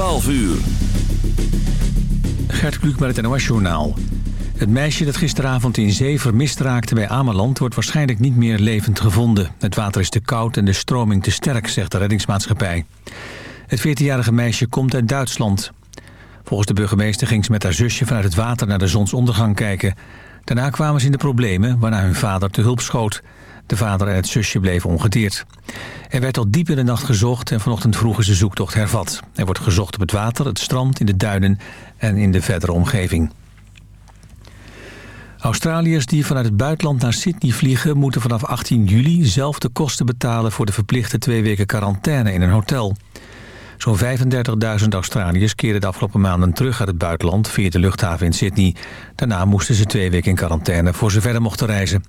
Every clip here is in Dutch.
12 uur. Gert Kluk met het NOS Journaal. Het meisje dat gisteravond in zee vermist raakte bij Ameland... wordt waarschijnlijk niet meer levend gevonden. Het water is te koud en de stroming te sterk, zegt de reddingsmaatschappij. Het 14-jarige meisje komt uit Duitsland. Volgens de burgemeester ging ze met haar zusje vanuit het water... naar de zonsondergang kijken. Daarna kwamen ze in de problemen, waarna hun vader te hulp schoot... De vader en het zusje bleven ongedeerd. Er werd al diep in de nacht gezocht en vanochtend vroeg is de zoektocht hervat. Er wordt gezocht op het water, het strand, in de duinen en in de verdere omgeving. Australiërs die vanuit het buitenland naar Sydney vliegen... moeten vanaf 18 juli zelf de kosten betalen... voor de verplichte twee weken quarantaine in een hotel. Zo'n 35.000 Australiërs keerden de afgelopen maanden terug uit het buitenland... via de luchthaven in Sydney. Daarna moesten ze twee weken in quarantaine voor ze verder mochten reizen.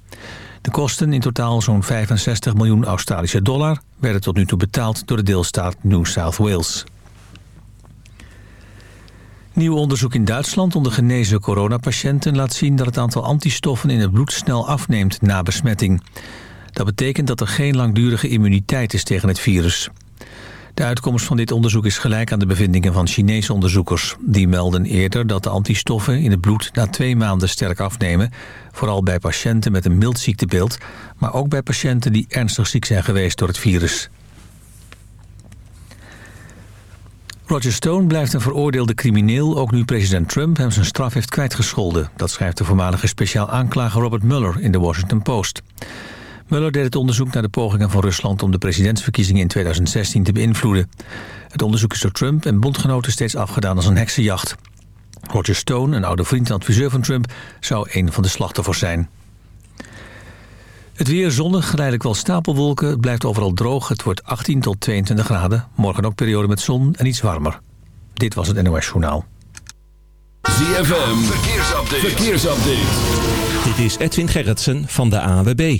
De kosten, in totaal zo'n 65 miljoen Australische dollar... werden tot nu toe betaald door de deelstaat New South Wales. Nieuw onderzoek in Duitsland onder genezen coronapatiënten laat zien dat het aantal antistoffen in het bloed snel afneemt na besmetting. Dat betekent dat er geen langdurige immuniteit is tegen het virus. De uitkomst van dit onderzoek is gelijk aan de bevindingen van Chinese onderzoekers. Die melden eerder dat de antistoffen in het bloed na twee maanden sterk afnemen. Vooral bij patiënten met een mild ziektebeeld, maar ook bij patiënten die ernstig ziek zijn geweest door het virus. Roger Stone blijft een veroordeelde crimineel... ook nu president Trump hem zijn straf heeft kwijtgescholden. Dat schrijft de voormalige speciaal aanklager Robert Mueller in de Washington Post. Mueller deed het onderzoek naar de pogingen van Rusland... om de presidentsverkiezingen in 2016 te beïnvloeden. Het onderzoek is door Trump en bondgenoten steeds afgedaan als een heksenjacht. Roger Stone, een oude vriend en adviseur van Trump... zou een van de slachtoffers zijn. Het weer zonnig, geleidelijk wel stapelwolken. Het blijft overal droog. Het wordt 18 tot 22 graden. Morgen ook periode met zon en iets warmer. Dit was het NOS Journaal. ZFM, verkeersupdate. verkeersupdate. Dit is Edwin Gerritsen van de ANWB.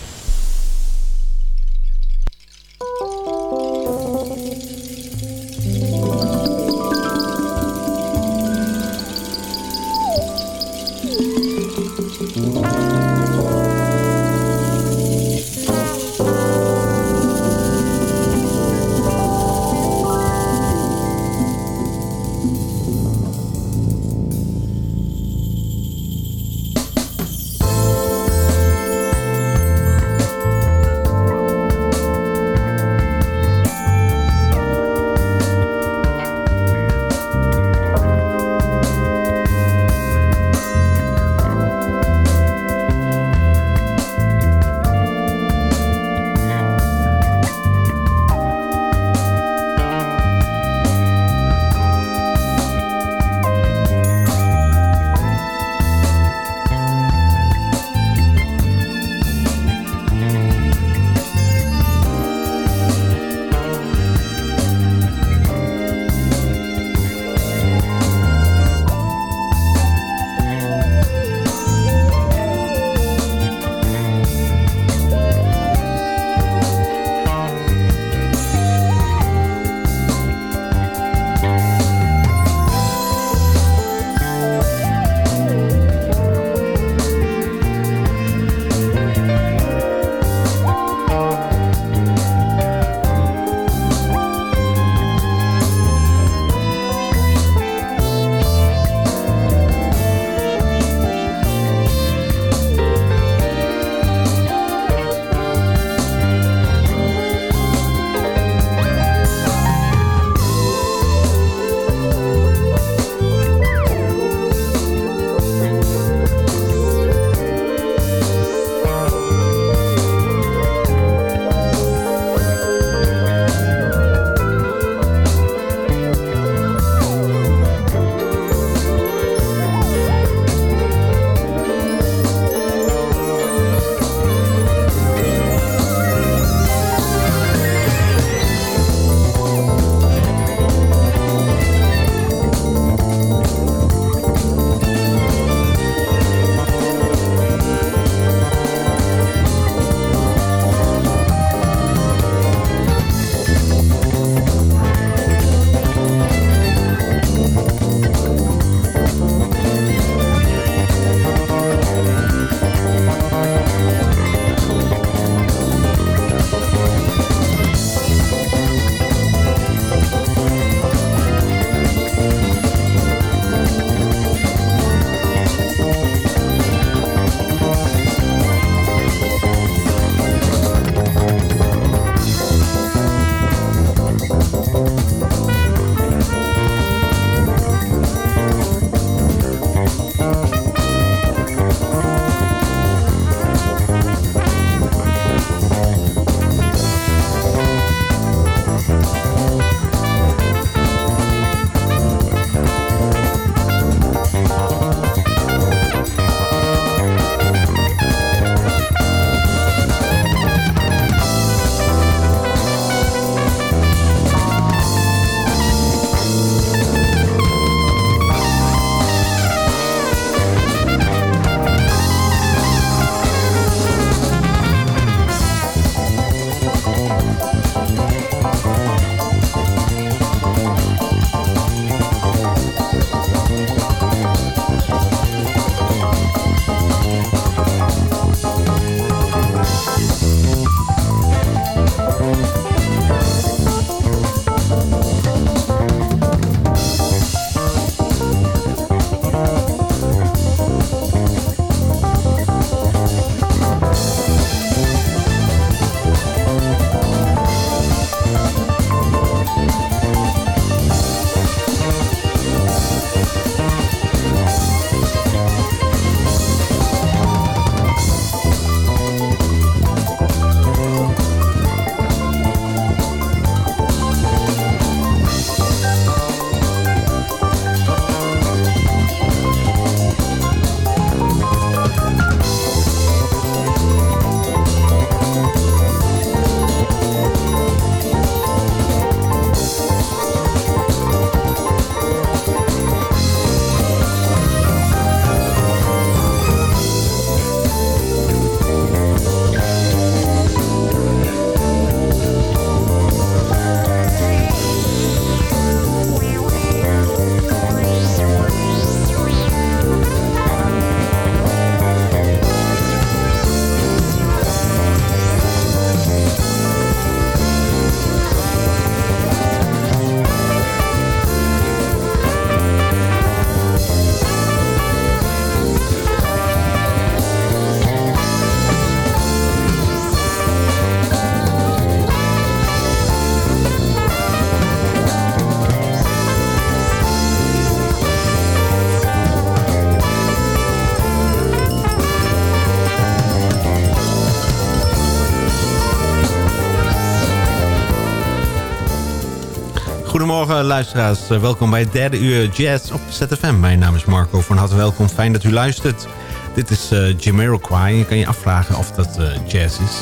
Luisteraars, Eh, welkom bij het derde uur Jazz op ZFM. Mijn naam is Marco, van harte welkom, fijn dat u luistert. Dit is uh, Jamiroquai, je kan je afvragen of dat eh, jazz is.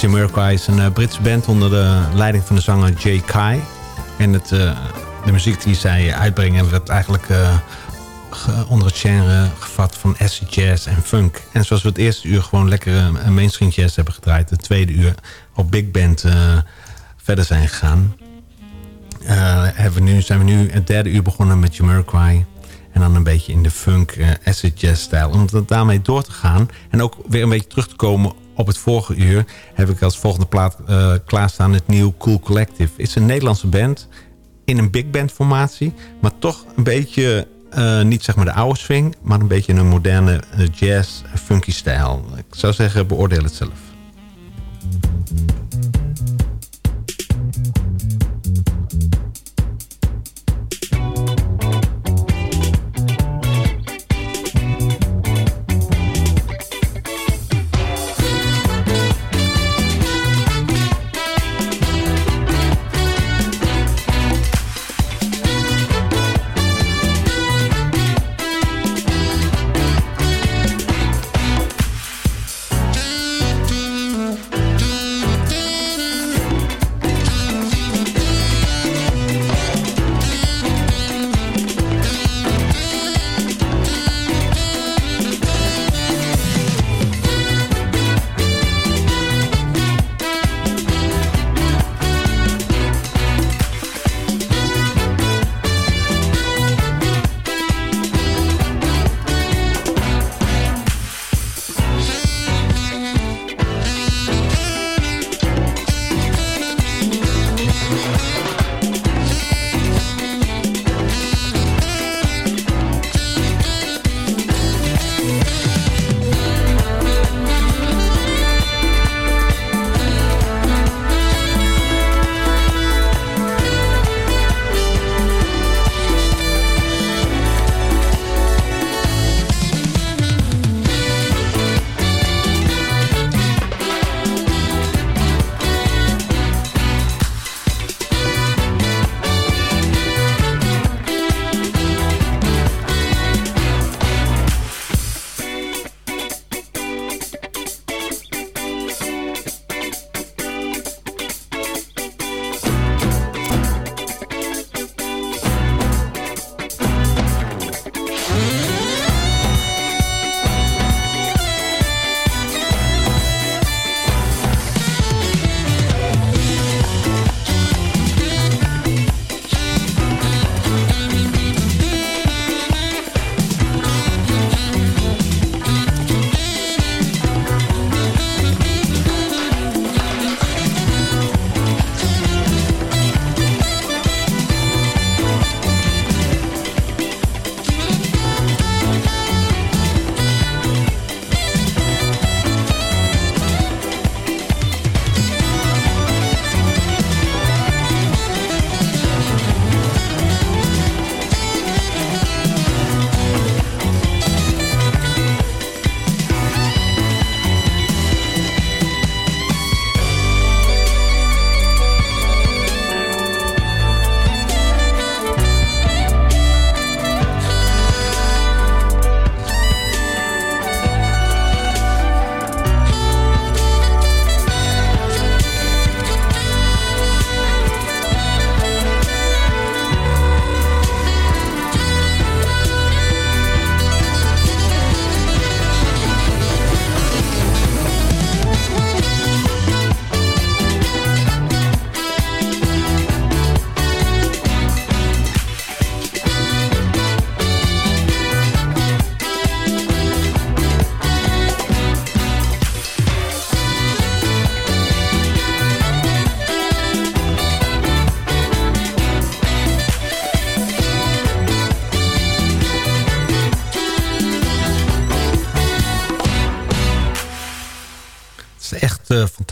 Jamiroquai is een Britse band onder de leiding van de zanger Jay Kai. En het, de muziek die zij uitbrengen werd eigenlijk ge- onder het genre gevat van acid jazz en funk. En zoals we het eerste uur gewoon lekker eh, mainstream jazz hebben gedraaid... het tweede uur op big band verder zijn gegaan... Eh, hebben nu, zijn we nu het derde uur begonnen met Jamiroquai. En dan een beetje in de funk eh, acid jazz stijl. Om dat daarmee door te gaan. En ook weer een beetje terug te komen op het vorige uur. Heb ik als volgende plaat eh, klaarstaan het nieuw Cool Collective. Het is een Nederlandse band. In een big band formatie. Maar toch een beetje, niet zeg maar de oude swing. Maar een beetje een moderne jazz funky stijl. Ik zou zeggen beoordeel het zelf.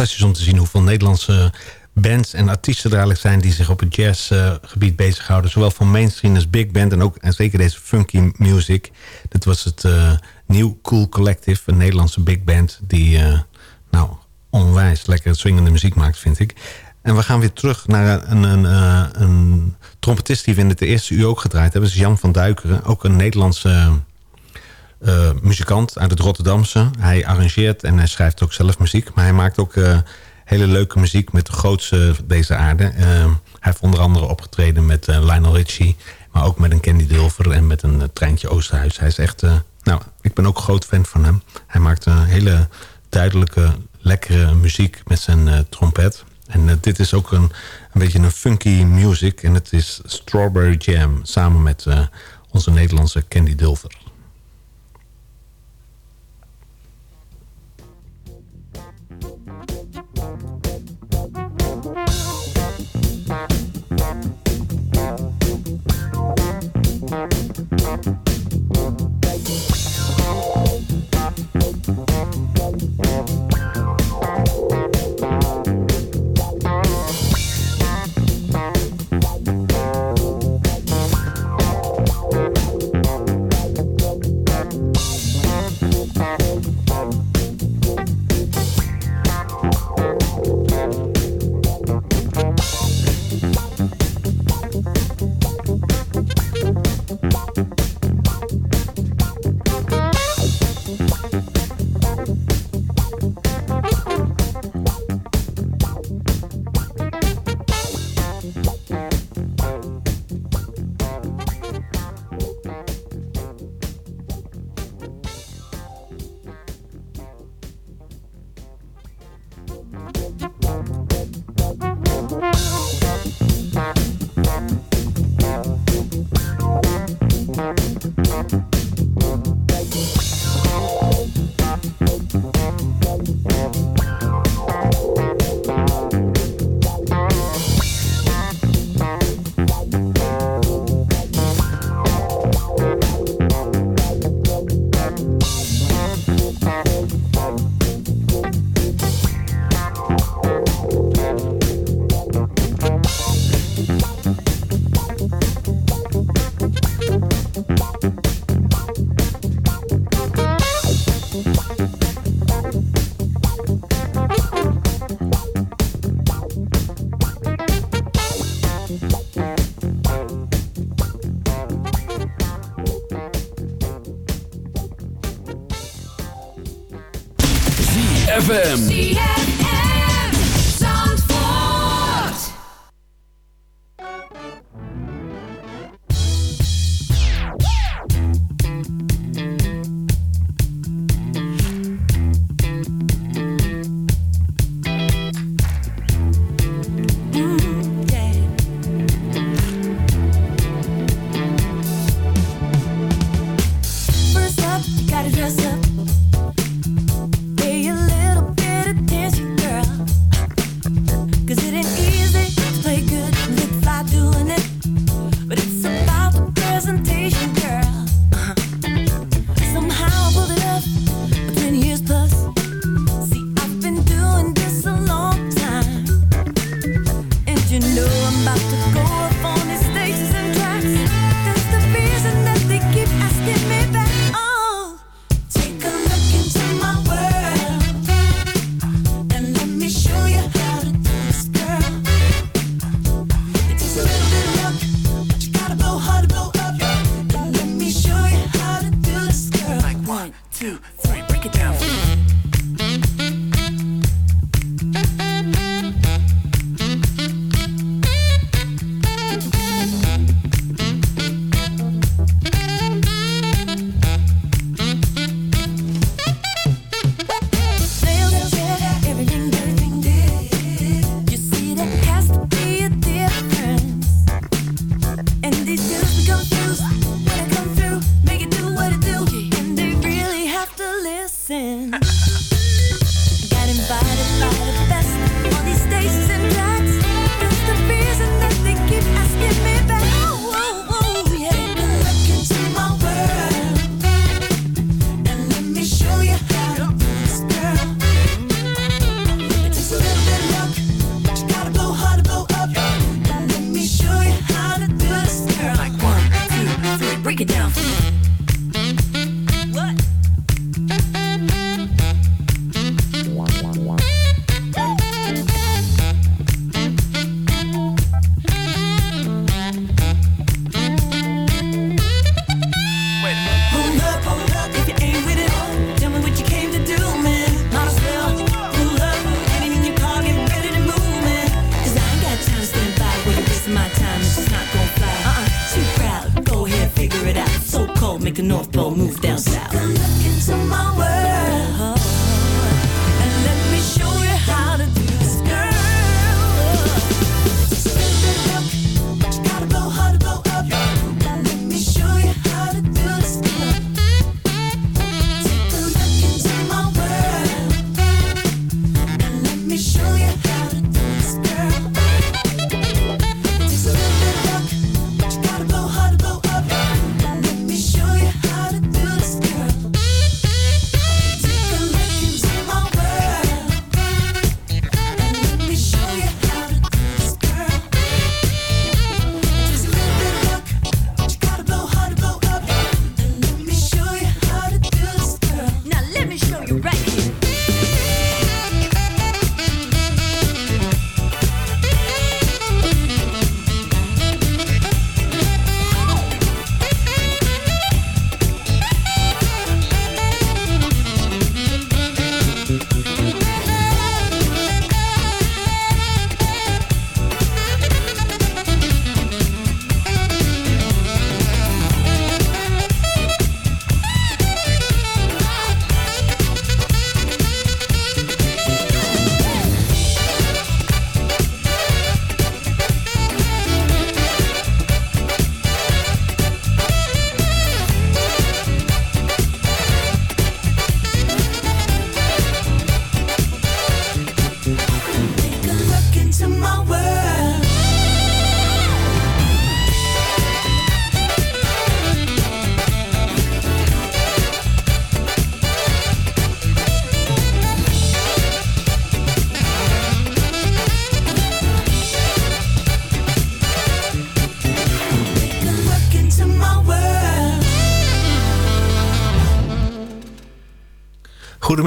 Om te zien hoeveel Nederlandse bands en artiesten er eigenlijk zijn... die zich op het jazzgebied bezighouden. Zowel van mainstream als big band en ook en zeker deze funky music. Dit was het eh, New Cool Collective, een Nederlandse big band... die eh, nou, onwijs lekker swingende muziek maakt, vind ik. En we gaan weer terug naar een, een, eh, een trompetist die we in het eerste uur ook gedraaid hebben. Is Jan van Duikeren. Ook een Nederlandse eh, muzikant uit het Rotterdamse. Hij arrangeert en hij schrijft ook zelf muziek. Maar hij maakt ook eh, hele leuke muziek met de grootste deze aarde. Eh, hij heeft onder andere opgetreden met Lionel Richie. Maar ook met een Candy Dulver en met een Treintje Oosterhuis. Hij is echt... nou, ik ben ook groot fan van hem. Hij maakt een hele duidelijke, lekkere muziek met zijn trompet. En dit is ook een, een beetje een funky music. En het is Strawberry Jam samen met onze Nederlandse Candy Dulver.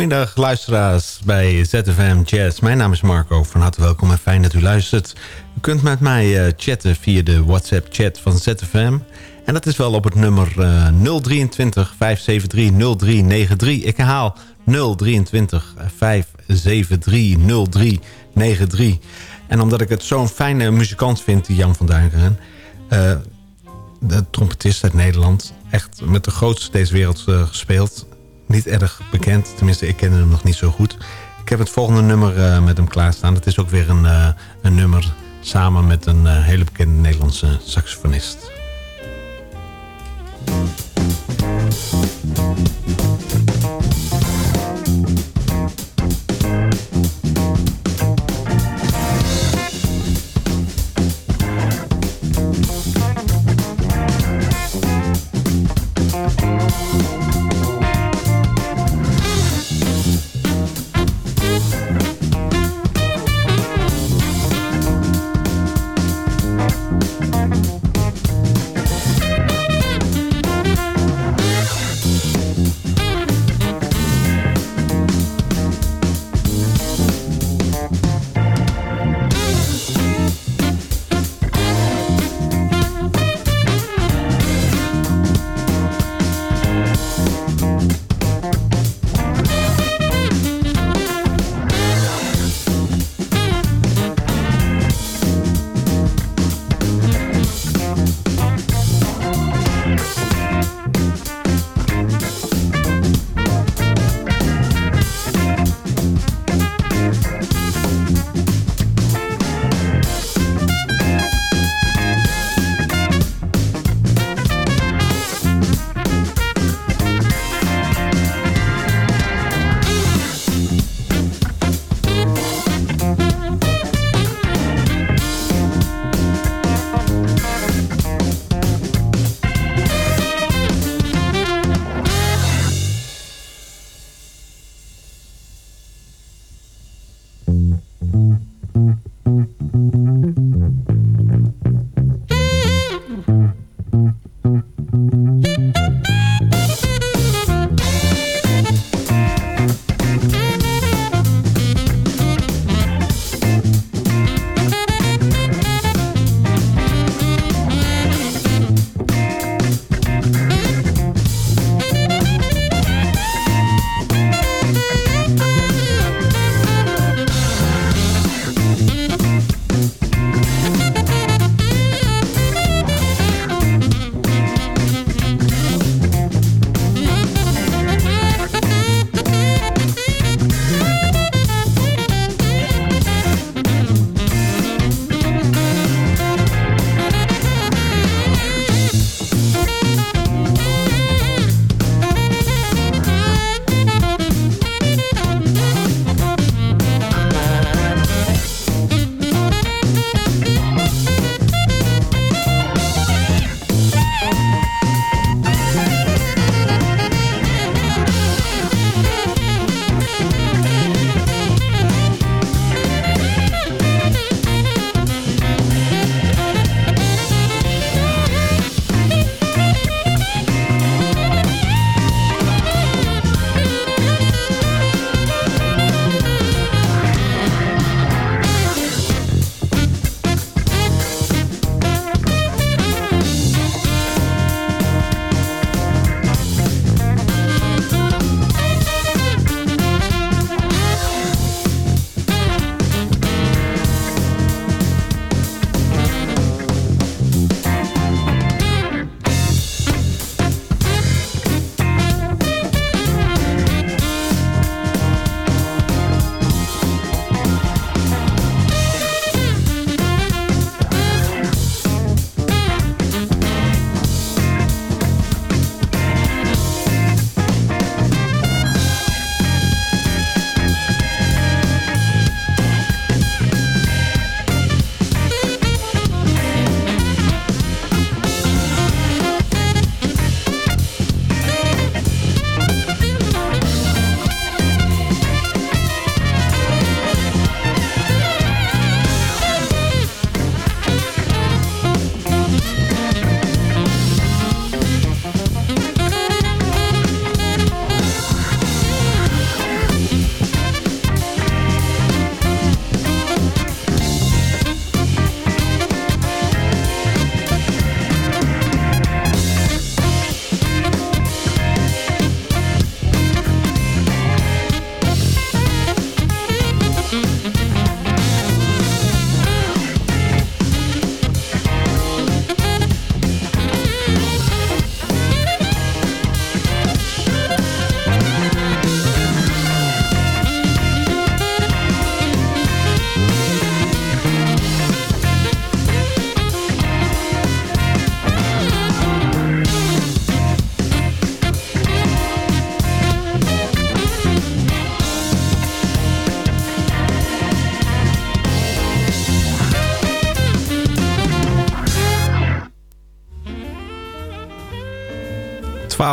Goedemiddag luisteraars bij ZFM Jazz. Mijn naam is Marco, van harte welkom en fijn dat u luistert. U kunt met mij eh, chatten via de WhatsApp chat van ZFM. En dat is wel op het nummer eh, 023 573 0393. Ik herhaal 023 573 0393. En omdat ik het zo'n fijne muzikant vind, die Jan van Duinkeren... eh, de trompetist uit Nederland. Echt met de grootste deze wereld eh, gespeeld. Niet erg bekend, tenminste ik ken hem nog niet zo goed. Ik heb het volgende nummer eh, met hem klaarstaan. Dat is ook weer een, eh, een nummer samen met een eh, hele bekende Nederlandse saxofonist.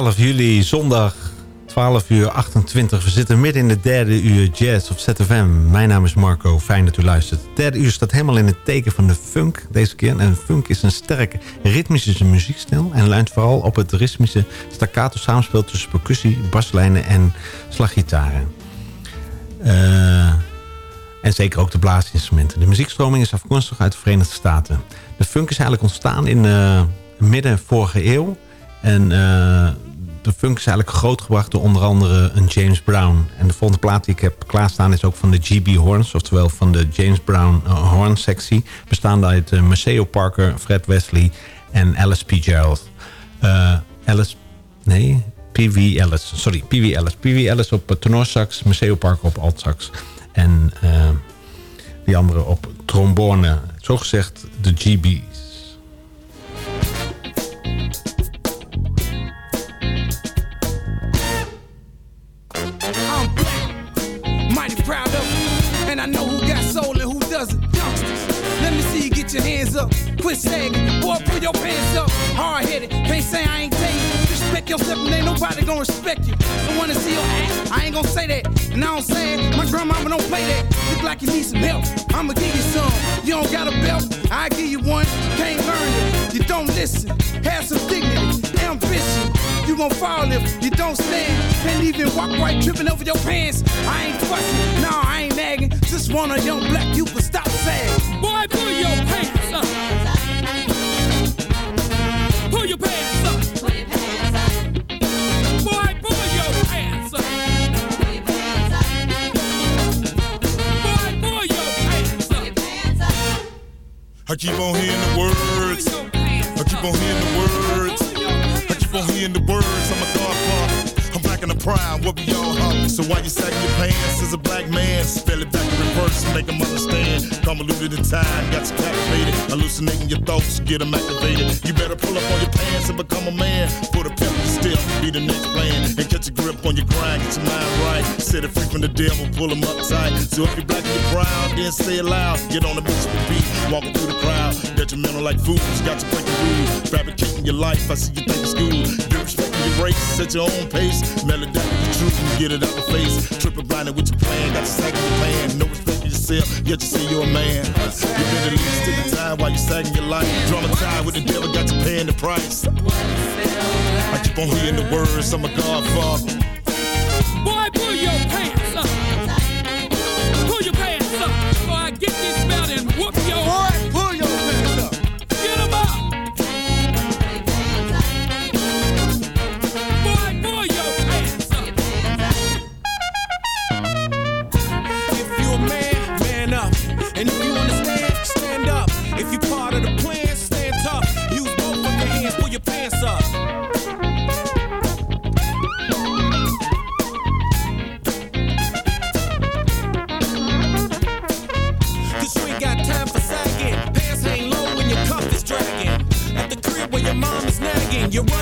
12 juli, zondag, 12 uur 28. We zitten midden in de derde uur jazz op ZFM. Mijn naam is Marco, fijn dat u luistert. Het derde uur staat helemaal in het teken van de funk deze keer. En funk is een sterke ritmische muziekstijl... en leunt vooral op het ritmische staccato samenspel... tussen percussie, baslijnen en slaggitaren. Eh, en zeker ook de blaasinstrumenten. De muziekstroming is afkomstig uit de Verenigde Staten. De funk is eigenlijk ontstaan in eh, midden vorige eeuw... En uh, de funk is eigenlijk grootgebracht door onder andere een James Brown. En de volgende plaat die ik heb klaarstaan is ook van de GB Horns. Oftewel van de James Brown uh, Horn sectie. Bestaande uit uh, Maceo Parker, Fred Wesley en Alice P. Gerald. Alice, nee, P.W. Ellis. Sorry, P.W. Ellis. P.W. Ellis op tenorsax, Maceo Parker op altsax. En die andere op trombone. Zo gezegd de GB's. your hands up. Quit sagging. Boy, put your pants up. Hard headed. Can't say I ain't you. Respect yourself and ain't nobody gonna respect you. Don't wanna see your ass. I ain't gonna say that. And I don't say it. My grandmama don't play that. Look like you need some help. I'ma give you some. You don't got a belt. I give you one. Can't learn it. You don't listen. Have some dignity. Ambition. You gon' fall if you don't stand. Can't even walk right, tripping over your pants. I ain't fussing. No, I ain't nagging. Just want a young black youth to stop sagging. Boy, pull your pants up. Pull your pants up. Pull your pants up. Boy, pull your pants up. Pull your pants up. Boy, pull your pants up. I keep on hearing the words. I keep on hearing the words million words. I'm a I'm back in the prime, what we all holler. So why you sagging your pants as a black man? Spell it back in reverse, make them understand. Convoluted in time, got you captivated. Hallucinating your thoughts, get them activated. You better pull up on your pants and become a man. Put a pimp still, be the next plan. And catch a grip on your grind, get your mind right. Set it free from the devil, pull them up tight. So if you're black and you're proud, then say it loud. Get on the with beat, walking through the crowd. Detrimental like fools, got you breaking rules. Fabricating your life, I see you think it's cool. Disrespecting your race, set your own pace. Melody the truth get it out the face. Triple blinded with your plan, got you sagging your plan. No respect for yourself, yet you say you're a man. You better leave stick the time while you're sagging your life. Dramatized with the devil, got you paying the price. I keep on hearing the words, I'm a godfather. Boy, pull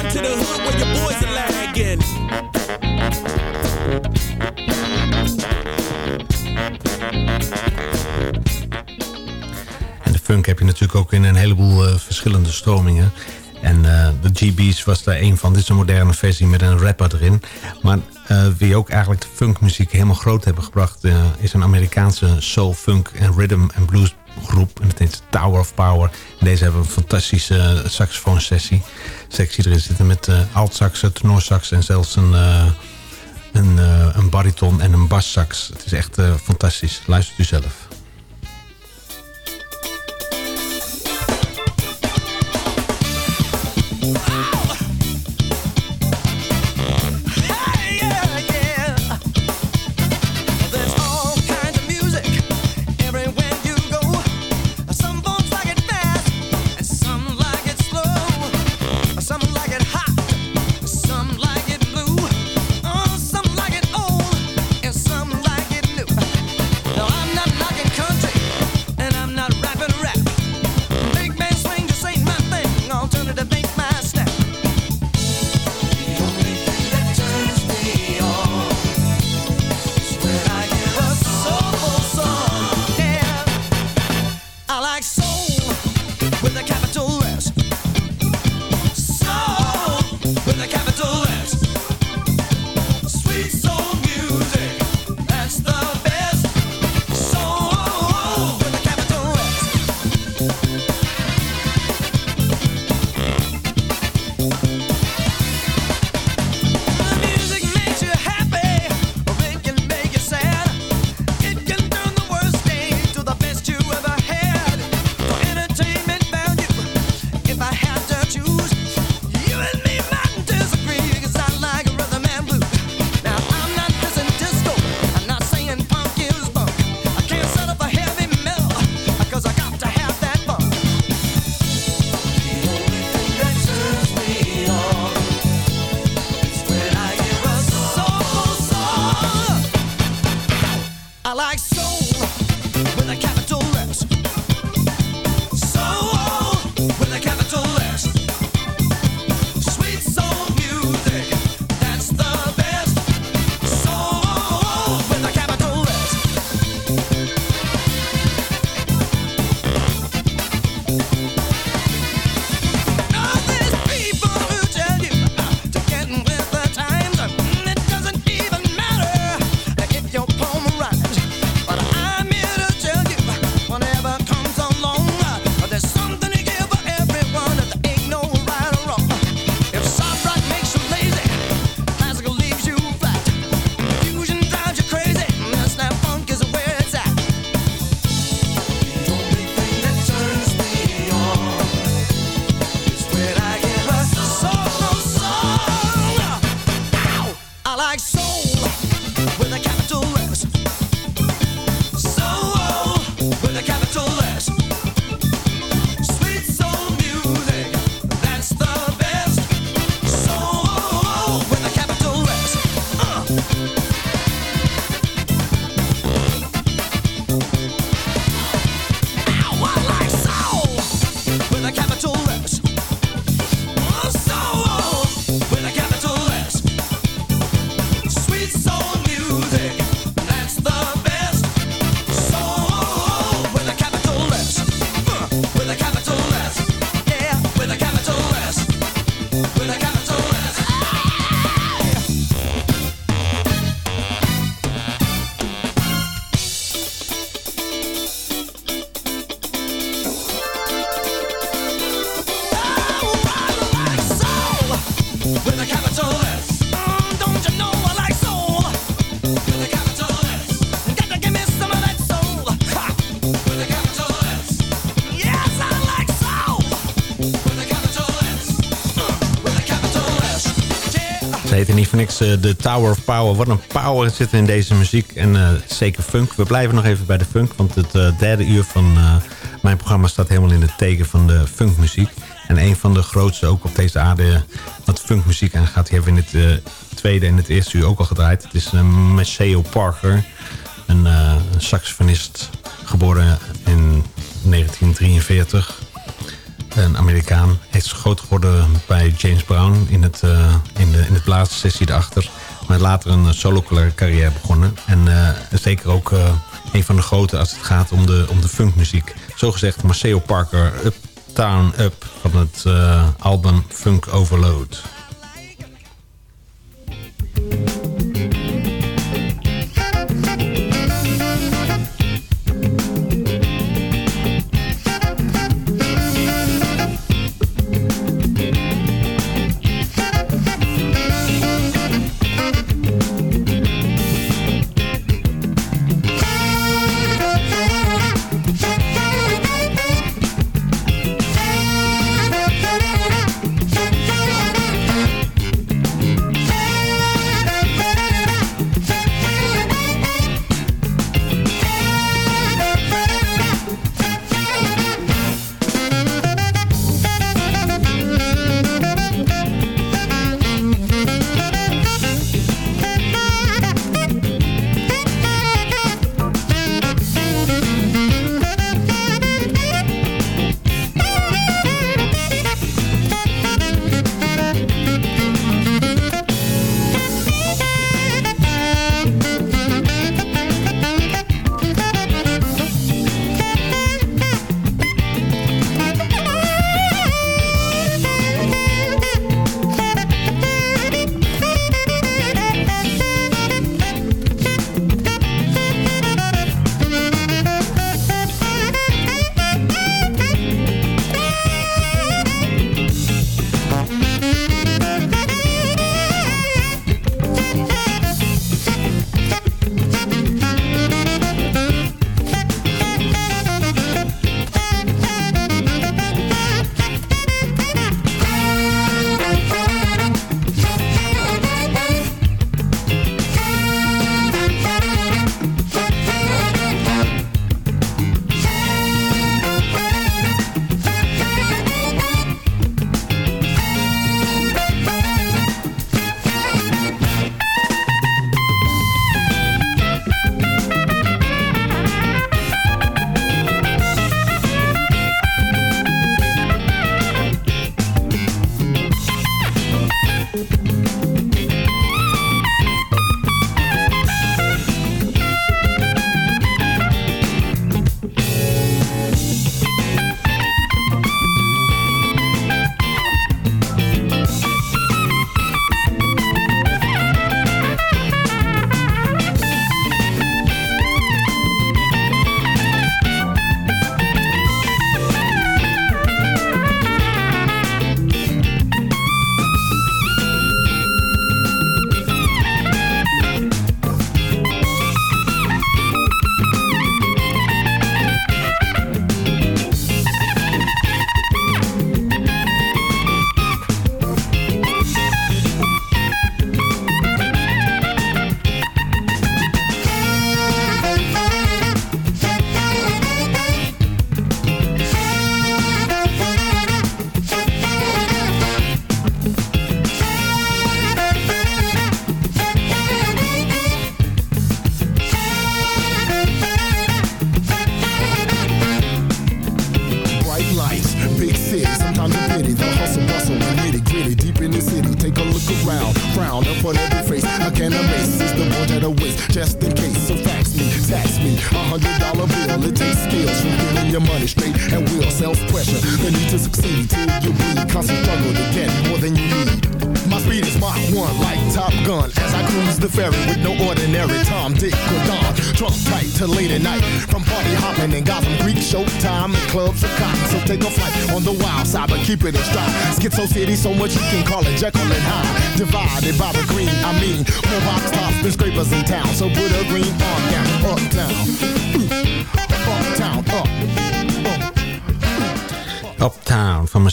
to the hood where your boys are lagging. En de funk heb je natuurlijk ook in een heleboel uh, verschillende stromingen. En uh, de GB's was daar een van. Dit is een moderne versie met een rapper erin. Maar uh, wie ook eigenlijk de funkmuziek helemaal groot hebben gebracht... is een Amerikaanse soul, funk en rhythm en blues groep. En dat heet Tower of Power. Deze hebben een fantastische saxofoon sessie. Sectie erin zitten met alt-sax, tenorsax en zelfs een... een, een bariton en een bassax. Het is echt fantastisch. Luistert u zelf. Eh, de Tower of Power. Wat een power zit in deze muziek. En eh, zeker funk. We blijven nog even bij de funk. Want het eh, derde uur van mijn programma staat helemaal in het teken van de funkmuziek. En een van de grootste ook op deze aarde wat funkmuziek aangaat. Die hebben we in het tweede en het eerste uur ook al gedraaid. Het is Maceo Parker. Een saxofonist. Geboren in 1943 een Amerikaan. Hij is groot geworden bij James Brown in het, uh, in de, in het blazerssessie erachter. Maar later een solo carrière begonnen. En uh, zeker ook uh, een van de grote als het gaat om de, om de funkmuziek. Zo gezegd Maceo Parker, Uptown Up van het album Funk Overload.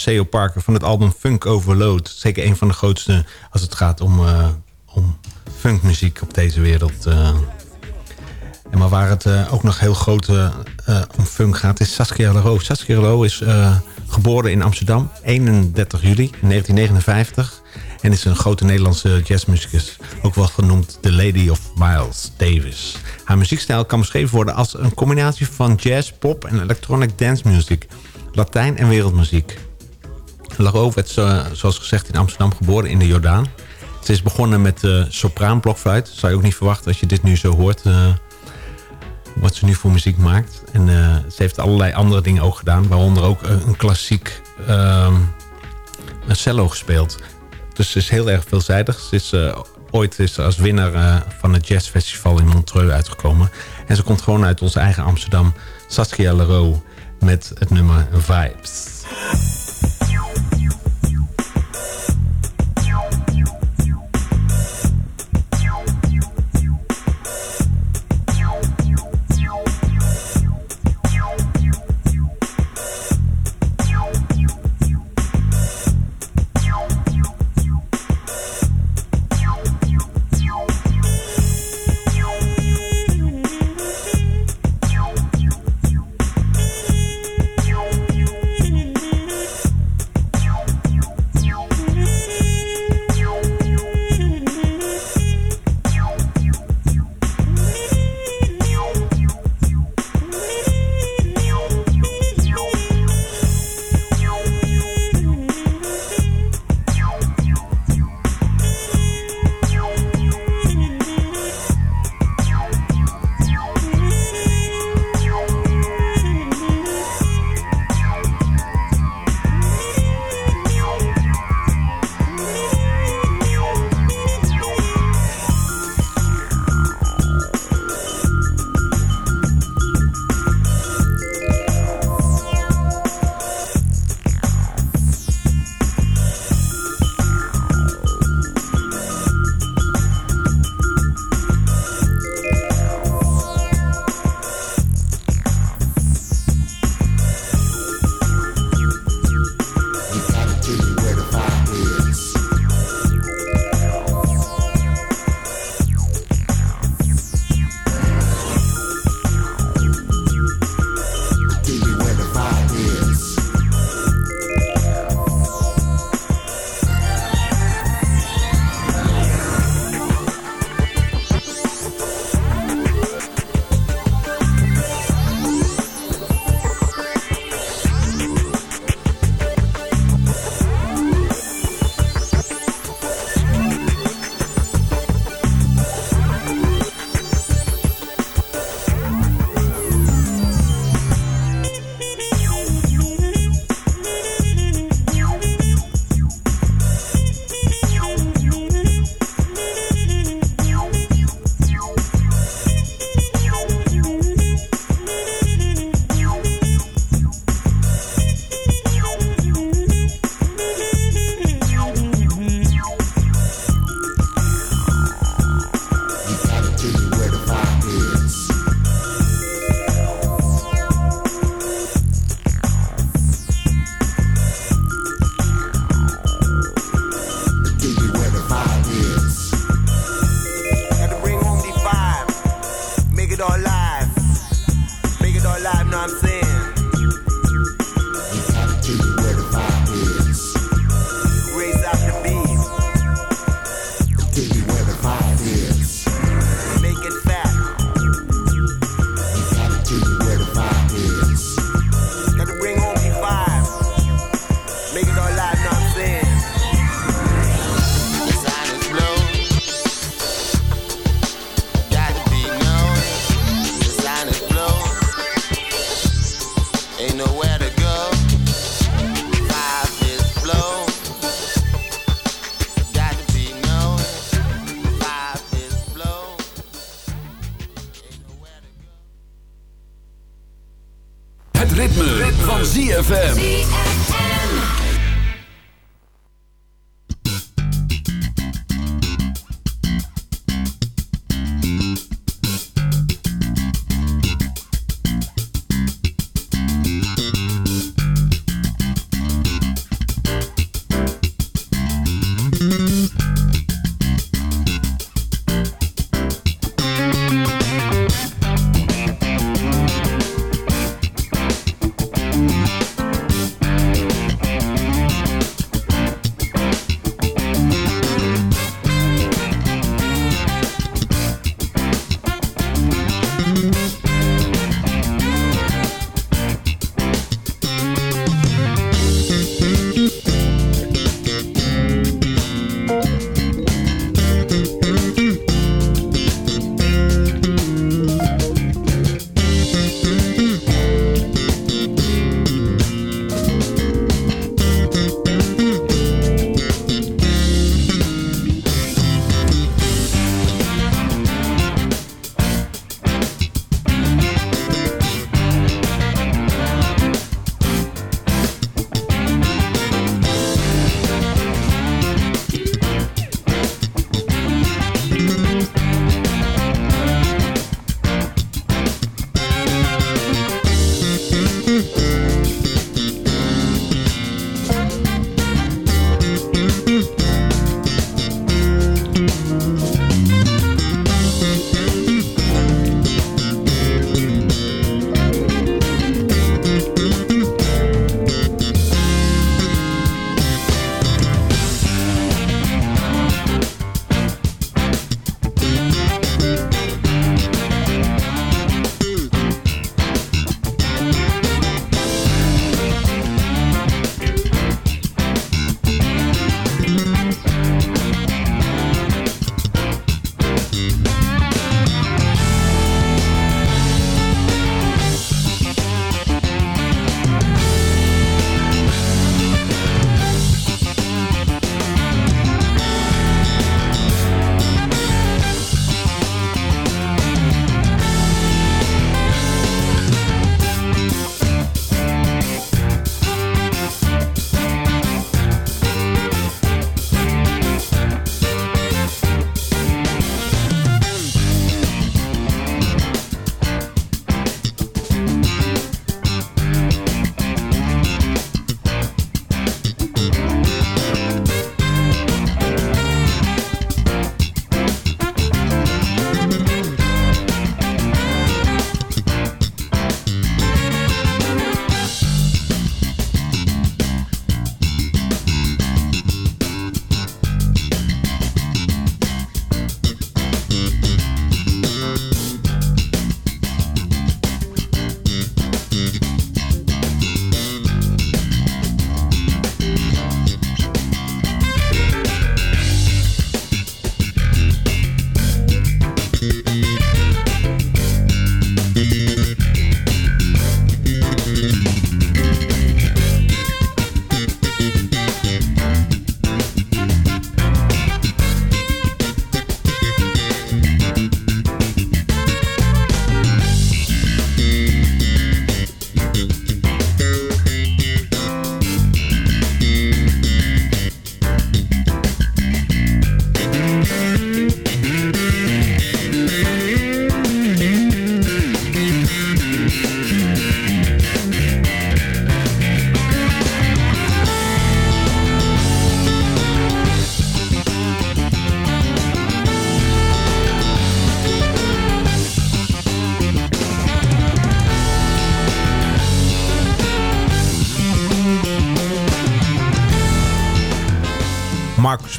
Maceo Parker van het album Funk Overload. Zeker een van de grootste als het gaat om, eh, om funkmuziek op deze wereld. eh. En maar waar het eh, ook nog heel groot om funk gaat is Saskia Leroux. Saskia Leroux is geboren in Amsterdam 31 juli 1959. En is een grote Nederlandse jazzmuzikus. Ook wel genoemd The Lady of Miles Davis. Haar muziekstijl kan beschreven worden als een combinatie van jazz, pop en electronic dance music. Latijn en wereldmuziek. Laro werd eh, zoals gezegd in Amsterdam geboren in de Jordaan. Ze is begonnen met uh, sopraanblokfluit. Zou je ook niet verwachten als je dit nu zo hoort. eh, wat ze nu voor muziek maakt. En ze heeft allerlei andere dingen ook gedaan. Waaronder ook een, klassiek ehm, een cello gespeeld. Dus ze is heel erg veelzijdig. Ze is ooit is als winnaar van het jazzfestival in Montreux uitgekomen. En ze komt gewoon uit ons eigen Amsterdam. Saskia Leroux met het nummer Vibes.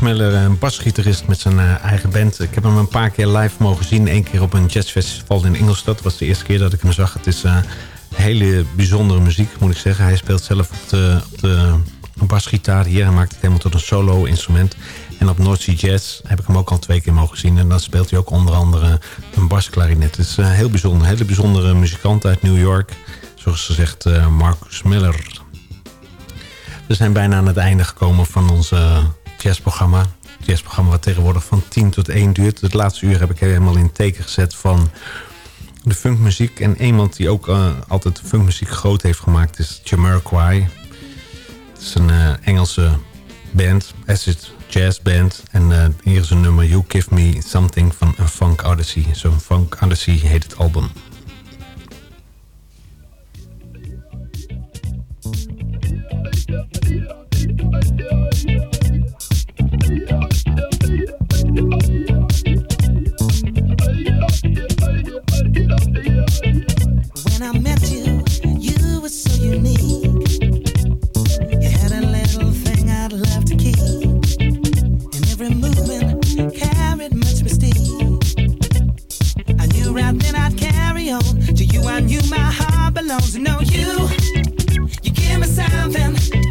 Miller, een basgitarist met zijn eh, eigen band. Ik heb hem een paar keer live mogen zien. Eén keer op een jazzfestival in Ingolstadt. Dat was de eerste keer dat ik hem zag. Het is eh, hele bijzondere muziek, moet ik zeggen. Hij speelt zelf op de, op de basgitaar hier. Hij maakt het helemaal tot een solo-instrument. En op North Sea Jazz heb ik hem ook al twee keer mogen zien. En dan speelt hij ook onder andere een basklarinet. Het is uh, heel bijzonder. Hele bijzondere muzikant uit New York. Zoals gezegd, uh, Marcus Miller. We zijn bijna aan het einde gekomen van uh, jazzprogramma. Het jazzprogramma wat tegenwoordig van 10 tot 1 duurt. Het laatste uur heb ik helemaal in teken gezet van de funkmuziek. En iemand die ook eh, altijd funkmuziek groot heeft gemaakt is Jamiroquai. Het is een eh, Engelse band, acid jazz band. En eh, hier is een nummer You Give Me Something van een Funk Odyssey. Zo'n Funk Odyssey heet het album. Belongs. To know you, you give me something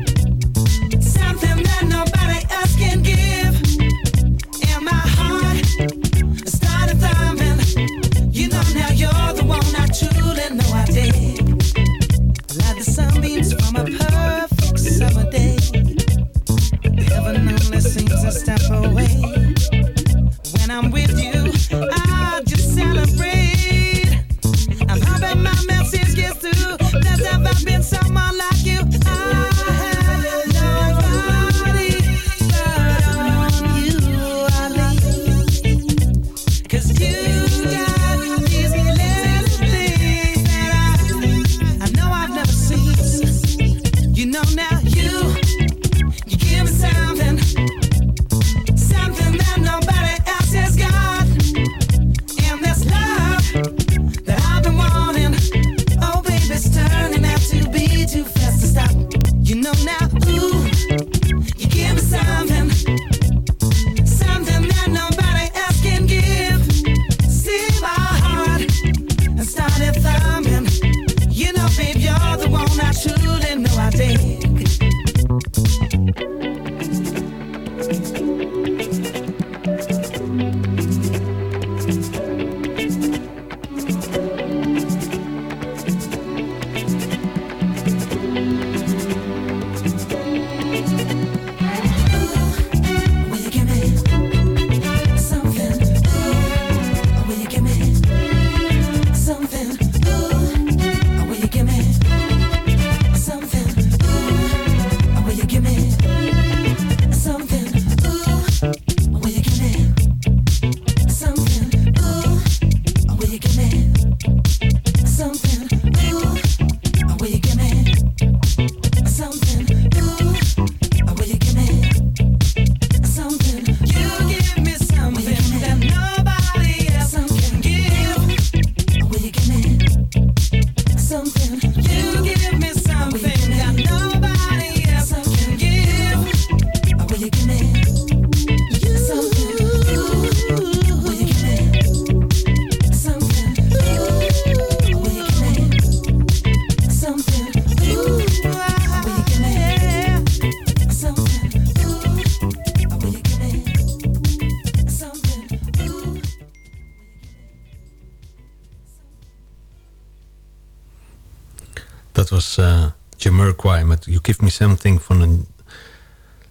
Van een,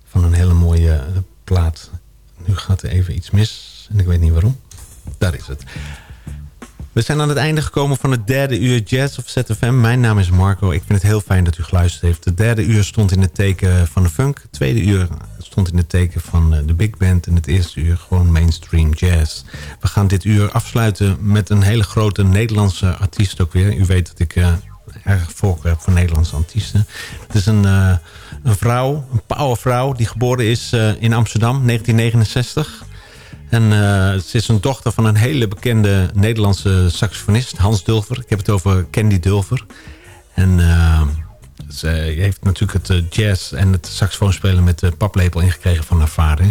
van een hele mooie eh, plaat. Nu gaat er even iets mis en ik weet niet waarom. Daar is het. We zijn aan het einde gekomen van het derde uur Jazz of ZFM. Mijn naam is Marco. Ik vind het heel fijn dat u geluisterd heeft. Het derde uur stond in het teken van de funk. Het tweede uur stond in het teken van eh, de big band. En het eerste uur gewoon mainstream jazz. We gaan dit uur afsluiten met een hele grote Nederlandse artiest ook weer. U weet dat ik uh, erg voorkeur voor Nederlandse artiesten. Het is een, uh, een vrouw, een powervrouw... die geboren is uh, in Amsterdam, 1969... En uh, ze is een dochter van een hele bekende Nederlandse saxofonist, Hans Dulver. Ik heb het over Candy Dulver. En ze heeft natuurlijk het jazz en het saxofoonspelen met de paplepel ingekregen van haar vader.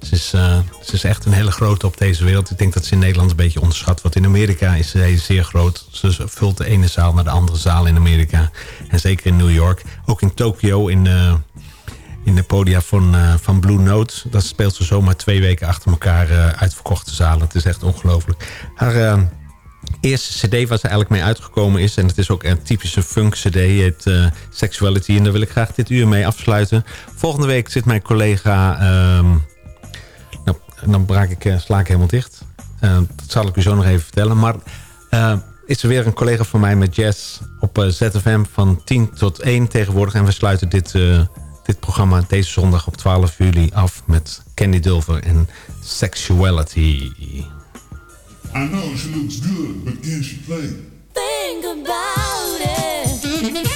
Ze is, uh, ze is echt een hele grote op deze wereld. Ik denk dat ze in Nederland een beetje onderschat wordt. In Amerika is ze zeer groot. Ze vult de ene zaal naar de andere zaal in Amerika. En zeker in New York. Ook in Tokio, in, uh, in de podia van, uh, van Blue Note. Dat speelt ze zomaar twee weken achter elkaar uh, uitverkochte zalen. Het is echt ongelooflijk. Haar uh, eerste cd waar ze eigenlijk mee uitgekomen is... en het is ook een typische funk cd, het Sexuality... en daar wil ik graag dit uur mee afsluiten. Volgende week zit mijn collega... Um, nou, dan braak ik, sla ik helemaal dicht. dat zal ik u zo nog even vertellen. Maar is er weer een collega van mij met jazz op eh, ZFM van 10 tot 1 tegenwoordig. En we sluiten dit, eh, dit programma deze zondag op 12 juli af met Candy Dulver en Sexuality. I know she looks good, but can she play? Think about it.